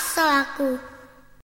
kesel aku.